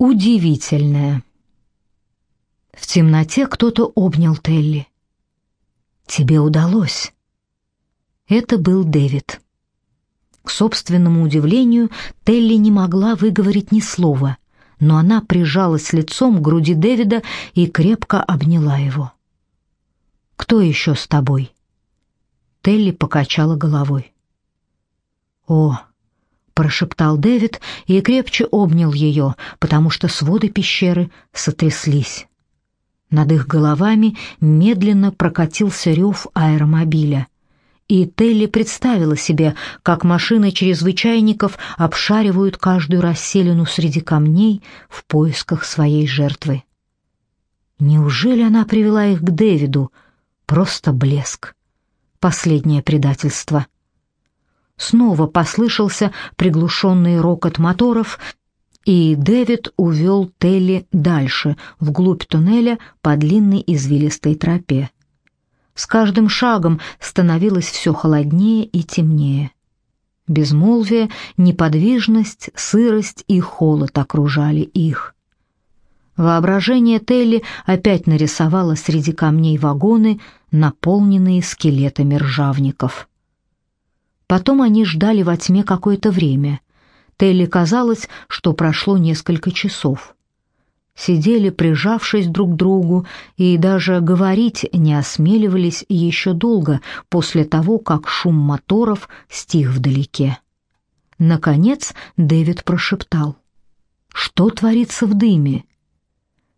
Удивительное. В темноте кто-то обнял Телли. «Тебе удалось». Это был Дэвид. К собственному удивлению, Телли не могла выговорить ни слова, но она прижалась лицом к груди Дэвида и крепко обняла его. «Кто еще с тобой?» Телли покачала головой. «О!» — прошептал Дэвид и крепче обнял ее, потому что своды пещеры сотряслись. Над их головами медленно прокатился рев аэромобиля. И Телли представила себе, как машины чрезвычайников обшаривают каждую расселину среди камней в поисках своей жертвы. Неужели она привела их к Дэвиду? Просто блеск. Последнее предательство. Снова послышался приглушенный рокот моторов, и Дэвид увел Телли дальше, вглубь туннеля по длинной извилистой тропе. С каждым шагом становилось все холоднее и темнее. Безмолвие, неподвижность, сырость и холод окружали их. Воображение Телли опять нарисовало среди камней вагоны, наполненные скелетами ржавников. Потом они ждали во тьме какое-то время. Телли казалось, что прошло несколько часов сидели, прижавшись друг к другу, и даже говорить не осмеливались еще долго после того, как шум моторов стих вдалеке. Наконец Дэвид прошептал. «Что творится в дыме?»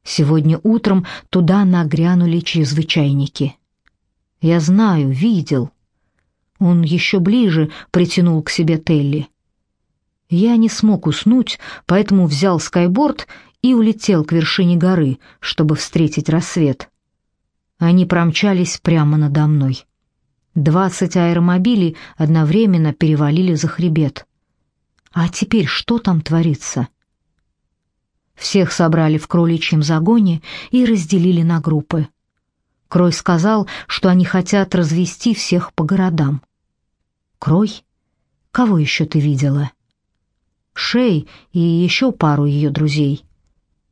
Сегодня утром туда нагрянули чрезвычайники. «Я знаю, видел». Он еще ближе притянул к себе Телли. Я не смог уснуть, поэтому взял скайборд и улетел к вершине горы, чтобы встретить рассвет. Они промчались прямо надо мной. Двадцать аэромобилей одновременно перевалили за хребет. А теперь что там творится? Всех собрали в кроличьем загоне и разделили на группы. Крой сказал, что они хотят развести всех по городам. Крой? Кого еще ты видела? Шей и еще пару ее друзей.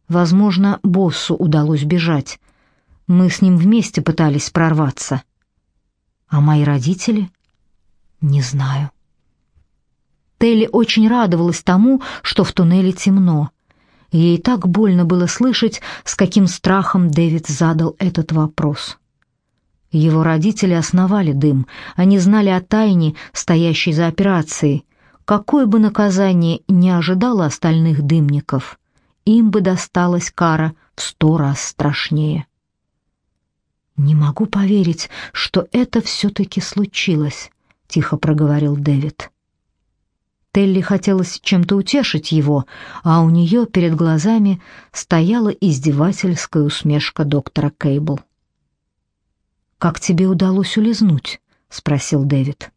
Возможно, боссу удалось бежать. Мы с ним вместе пытались прорваться. А мои родители? Не знаю. Телли очень радовалась тому, что в туннеле темно. Ей так больно было слышать, с каким страхом Дэвид задал этот вопрос. Его родители основали дым, они знали о тайне, стоящей за операцией. Какое бы наказание не ожидало остальных дымников, им бы досталась кара в сто раз страшнее. «Не могу поверить, что это все-таки случилось», — тихо проговорил Дэвид. Телли хотелось чем-то утешить его, а у нее перед глазами стояла издевательская усмешка доктора Кейбл. «Как тебе удалось улизнуть?» — спросил Дэвид.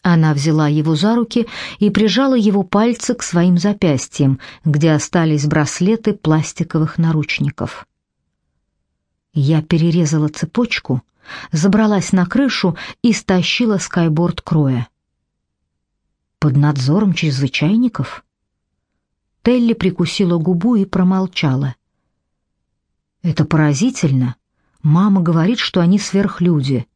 Она взяла его за руки и прижала его пальцы к своим запястьям, где остались браслеты пластиковых наручников. Я перерезала цепочку, забралась на крышу и стащила скайборд Кроя. Под надзором чрезвычайников? Телли прикусила губу и промолчала. Это поразительно. Мама говорит, что они сверхлюди.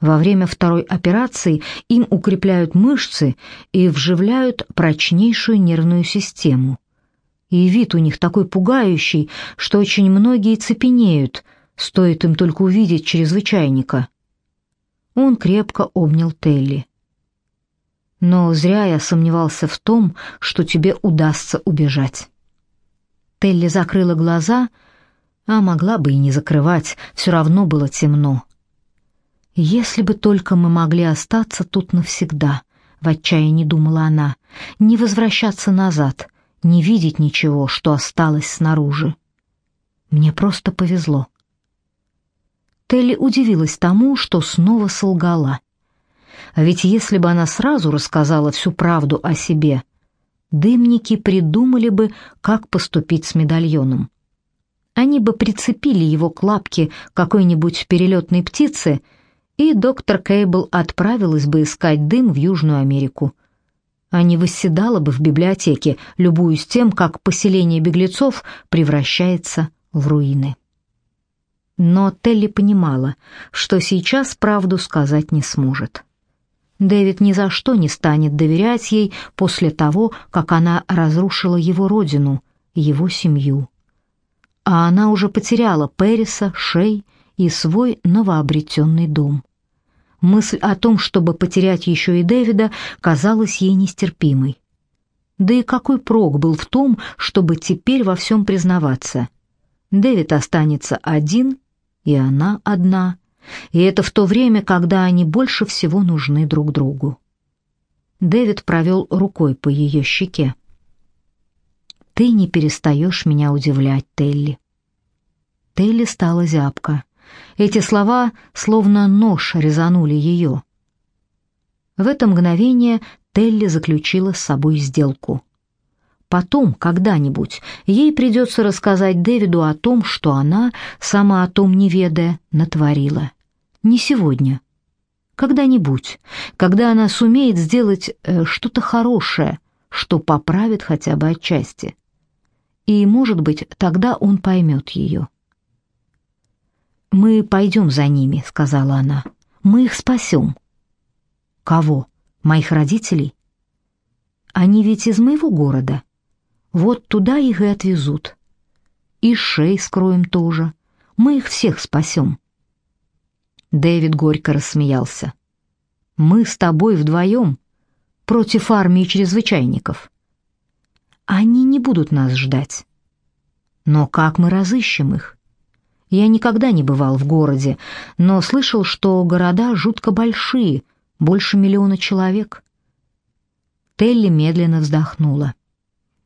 Во время второй операции им укрепляют мышцы и вживляют прочнейшую нервную систему. И вид у них такой пугающий, что очень многие цепенеют, стоит им только увидеть чрезвычайника. Он крепко обнял Телли. Но зря я сомневался в том, что тебе удастся убежать. Телли закрыла глаза, а могла бы и не закрывать, все равно было темно. Если бы только мы могли остаться тут навсегда, в отчаянии думала она, не возвращаться назад, не видеть ничего, что осталось снаружи. Мне просто повезло. Телли удивилась тому, что снова солгала. А ведь если бы она сразу рассказала всю правду о себе, дымники придумали бы, как поступить с медальоном. Они бы прицепили его к лапке какой-нибудь перелетной птицы — и доктор Кейбл отправилась бы искать дым в Южную Америку. а не восседала бы в библиотеке, любуясь тем, как поселение беглецов превращается в руины. Но Телли понимала, что сейчас правду сказать не сможет. Дэвид ни за что не станет доверять ей после того, как она разрушила его родину, его семью. А она уже потеряла Периса, Шей и свой новообретенный дом. Мысль о том, чтобы потерять еще и Дэвида, казалась ей нестерпимой. Да и какой прок был в том, чтобы теперь во всем признаваться? Дэвид останется один, и она одна, и это в то время, когда они больше всего нужны друг другу. Дэвид провел рукой по ее щеке. «Ты не перестаешь меня удивлять, Телли». Телли стала зябко. Эти слова словно нож резанули ее. В это мгновение Телли заключила с собой сделку. Потом, когда-нибудь, ей придется рассказать Дэвиду о том, что она, сама о том не ведая, натворила. Не сегодня. Когда-нибудь, когда она сумеет сделать э, что-то хорошее, что поправит хотя бы отчасти. И, может быть, тогда он поймет ее. «Мы пойдем за ними», — сказала она. «Мы их спасем». «Кого? Моих родителей?» «Они ведь из моего города. Вот туда их и отвезут. И шей скроем тоже. Мы их всех спасем». Дэвид горько рассмеялся. «Мы с тобой вдвоем против армии чрезвычайников. Они не будут нас ждать. Но как мы разыщем их? Я никогда не бывал в городе, но слышал, что города жутко большие, больше миллиона человек. Телли медленно вздохнула.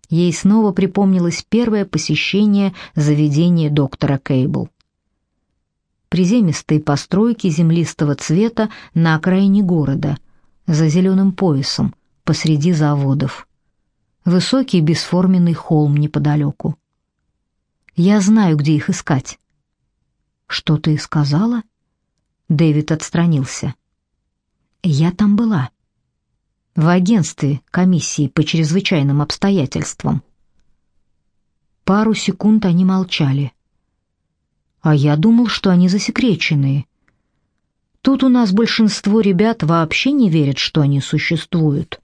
Ей снова припомнилось первое посещение заведения доктора Кейбл. Приземистые постройки землистого цвета на окраине города, за зеленым поясом, посреди заводов. Высокий бесформенный холм неподалеку. Я знаю, где их искать. Что ты сказала? Дэвид отстранился. Я там была. В агентстве комиссии по чрезвычайным обстоятельствам. Пару секунд они молчали. А я думал, что они засекреченные. Тут у нас большинство ребят вообще не верят, что они существуют.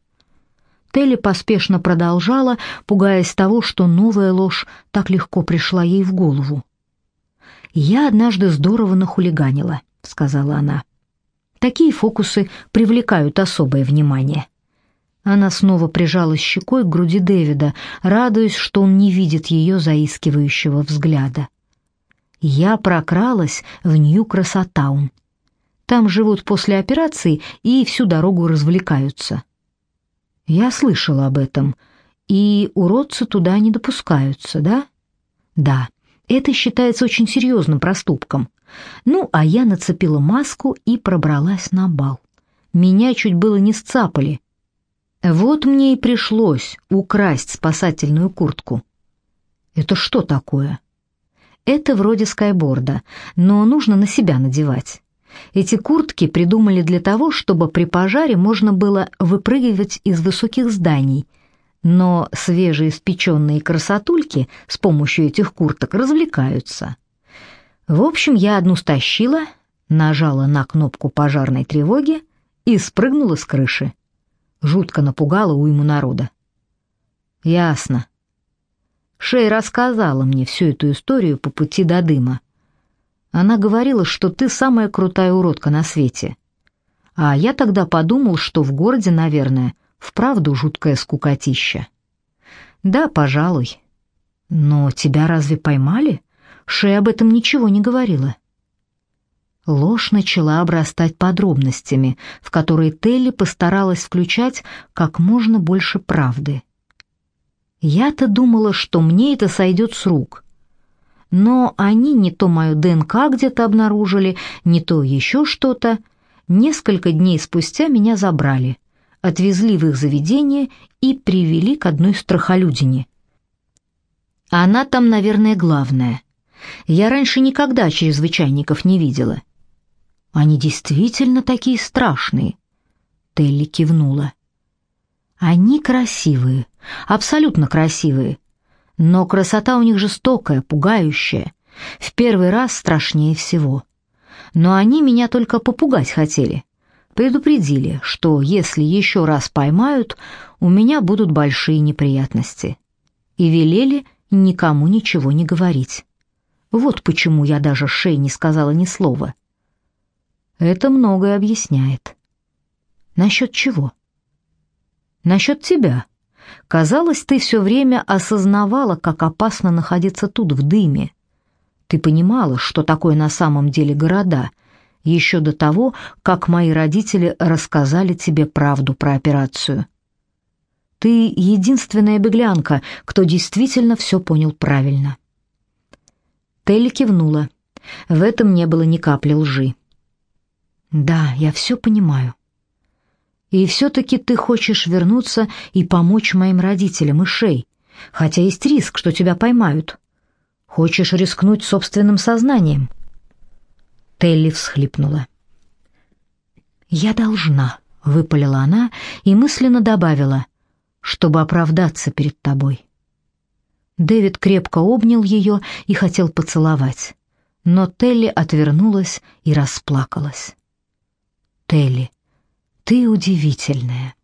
Телли поспешно продолжала, пугаясь того, что новая ложь так легко пришла ей в голову. «Я однажды здорово нахулиганила», — сказала она. «Такие фокусы привлекают особое внимание». Она снова прижалась щекой к груди Дэвида, радуясь, что он не видит ее заискивающего взгляда. «Я прокралась в Нью-Красотаун. Там живут после операции и всю дорогу развлекаются». «Я слышала об этом. И уродцы туда не допускаются, да?» «Да». Это считается очень серьезным проступком. Ну, а я нацепила маску и пробралась на бал. Меня чуть было не сцапали. Вот мне и пришлось украсть спасательную куртку. Это что такое? Это вроде скайборда, но нужно на себя надевать. Эти куртки придумали для того, чтобы при пожаре можно было выпрыгивать из высоких зданий – но свежеиспеченные красотульки с помощью этих курток развлекаются. В общем, я одну стащила, нажала на кнопку пожарной тревоги и спрыгнула с крыши. Жутко напугала уйму народа. Ясно. Шей рассказала мне всю эту историю по пути до дыма. Она говорила, что ты самая крутая уродка на свете. А я тогда подумал, что в городе, наверное, Вправду жуткая скукотища. Да, пожалуй. Но тебя разве поймали? Шея об этом ничего не говорила. Ложь начала обрастать подробностями, в которые Телли постаралась включать как можно больше правды. Я-то думала, что мне это сойдет с рук. Но они не то мою ДНК где-то обнаружили, не то еще что-то. Несколько дней спустя меня забрали — отвезли в их заведение и привели к одной страхолюдине. Она там, наверное, главная. Я раньше никогда чрезвычайников не видела. Они действительно такие страшные. Телли кивнула. Они красивые, абсолютно красивые. Но красота у них жестокая, пугающая. В первый раз страшнее всего. Но они меня только попугать хотели. Предупредили, что если еще раз поймают, у меня будут большие неприятности. И велели никому ничего не говорить. Вот почему я даже Шей не сказала ни слова. Это многое объясняет. Насчет чего? Насчет тебя. Казалось, ты все время осознавала, как опасно находиться тут в дыме. Ты понимала, что такое на самом деле города, еще до того, как мои родители рассказали тебе правду про операцию. Ты единственная беглянка, кто действительно все понял правильно. Телли кивнула. В этом не было ни капли лжи. Да, я все понимаю. И все-таки ты хочешь вернуться и помочь моим родителям и Шей, хотя есть риск, что тебя поймают. Хочешь рискнуть собственным сознанием?» Телли всхлипнула. «Я должна», — выпалила она и мысленно добавила, «чтобы оправдаться перед тобой». Дэвид крепко обнял ее и хотел поцеловать, но Телли отвернулась и расплакалась. Телли, ты удивительная.